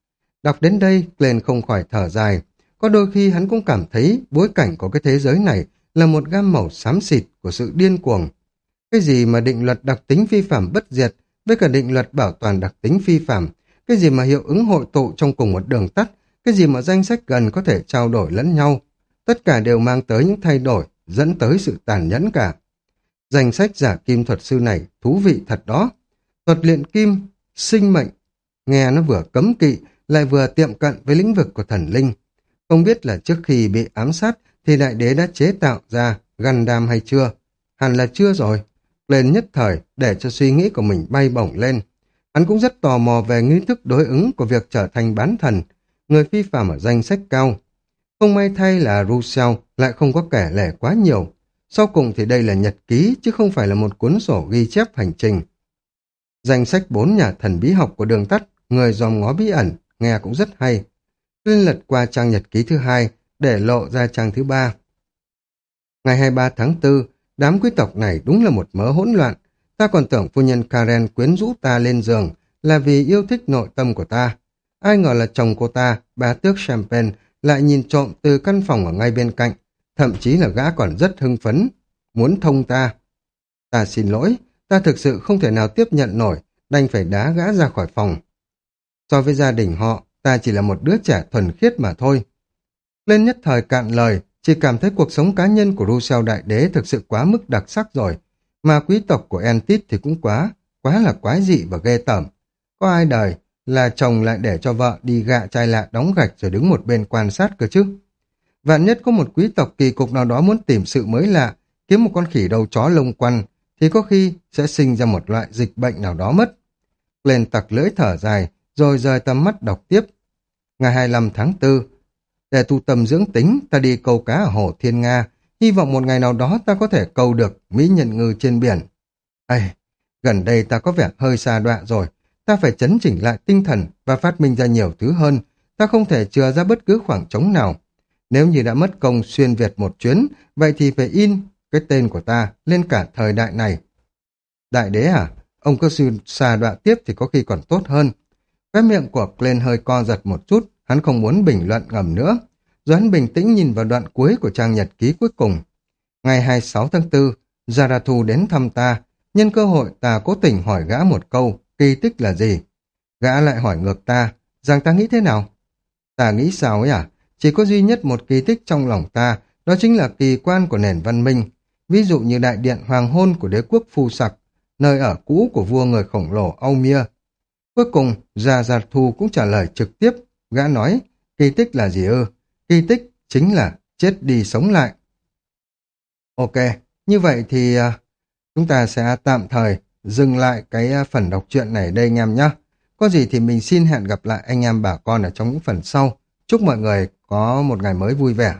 Đọc đến đây, Glenn không khỏi thở dài. Có đôi khi hắn cũng cảm thấy bối cảnh của cái thế giới này là một gam màu xám xịt của sự điên cuồng. Cái gì mà định luật đặc tính phi phạm bất diệt với cả định luật bảo toàn đặc tính phi phạm, cái gì mà hiệu ứng hội tụ trong cùng một đường tắt, cái gì mà danh sách gần có thể trao đổi lẫn nhau, tất cả đều mang tới những thay đổi, dẫn tới sự tàn nhẫn cả. Danh sách giả kim thuật sư này thú vị thật đó. Thuật luyện kim, sinh mệnh, nghe nó vừa cấm kỵ, lại vừa tiệm cận với lĩnh vực của thần linh. Không biết là trước khi bị ám sát thì đại đế đã chế tạo ra gần đam hay chưa? Hẳn là chưa rồi. Lên nhất thời để cho suy nghĩ của mình bay bổng lên. Hắn cũng rất tò mò về nghi thức đối ứng của việc trở thành bán thần, người phi phạm ở danh sách cao. Không may thay là Rousseau lại không có kẻ lẻ quá nhiều. Sau cùng thì đây là nhật ký chứ không phải là một cuốn sổ ghi chép hành trình. Danh sách bốn nhà thần bí học của đường tắt, người dòm ngó bí ẩn, nghe cũng rất hay. Tuyên lật qua trang nhật ký thứ hai để lộ ra trang thứ ba. Ngày 23 tháng 4, đám quý tộc này đúng là một mớ hỗn loạn. Ta còn tưởng phu nhân Karen quyến rũ ta lên giường là vì yêu thích nội tâm của ta. Ai ngờ là chồng cô ta, bà tước Champagne, lại nhìn trộm từ căn phòng ở ngay bên cạnh, thậm chí là gã còn rất hưng phấn, muốn thông ta. Ta xin lỗi, ta thực sự không thể nào tiếp nhận nổi, đành phải đá gã ra khỏi phòng. So với gia đình họ, ta chỉ là một đứa trẻ thuần khiết mà thôi. Lên nhất thời cạn lời, chỉ cảm thấy cuộc sống cá nhân của Rousseau Đại Đế thực sự quá mức đặc sắc rồi, mà quý tộc của Entit thì cũng quá, quá là quái dị và ghê tởm. Có ai đời là chồng lại để cho vợ đi gạ trai lạ đóng gạch rồi đứng một bên quan sát cơ chứ. Vạn nhất có một quý tộc kỳ cục nào đó muốn tìm sự mới lạ, kiếm một con khỉ đầu chó lông quăn, thì có khi sẽ sinh ra một loại dịch bệnh nào đó mất. Lên tặc lưỡi thở dài, rồi rời tầm mắt đọc tiếp. Ngày 25 tháng 4, để tu tâm dưỡng tính, ta đi câu cá ở hồ Thiên Nga, hy vọng một ngày nào đó ta có thể câu được Mỹ nhân ngư trên biển. Ây, gần đây ta có vẻ hơi xa đọa rồi, ta phải chấn chỉnh lại tinh thần và phát minh ra nhiều thứ hơn, ta không thể chừa ra bất cứ khoảng trống nào. Nếu như đã mất công xuyên Việt một chuyến, vậy thì phải in cái tên của ta lên cả thời đại này. Đại đế à? Ông cứ sư xa đoạn tiếp thì có khi còn tốt hơn. Cái miệng của Glenn hơi co giật một chút, hắn không muốn bình luận ngầm nữa. Rồi hắn bình tĩnh nhìn vào đoạn cuối của trang nhật ký cuối cùng. Ngày 26 tháng 4, Zarathu đến thăm ta. Nhân cơ hội ta cố tình hỏi gã một câu, kỳ tích là gì? Gã lại hỏi ngược ta, rằng ta nghĩ thế nào? Ta nghĩ sao ấy à? Chỉ có duy nhất một kỳ tích trong lòng ta, đó chính là kỳ quan của nền văn minh. Ví dụ như đại điện hoàng hôn của đế quốc Phu Sặc, nơi ở cũ của vua người khổng lồ Âu Mia. Cuối cùng, Gia Gia Thu cũng trả lời trực tiếp, Gã nói, kỳ tích là gì ư? Kỳ tích chính là chết đi sống lại. Ok, như vậy thì uh, chúng ta sẽ tạm thời dừng lại cái à, phần đọc truyện này đây anh em nhé. Có gì thì mình xin hẹn gặp lại anh em bà con ở trong những phần sau. Chúc mọi người có một ngày mới vui vẻ.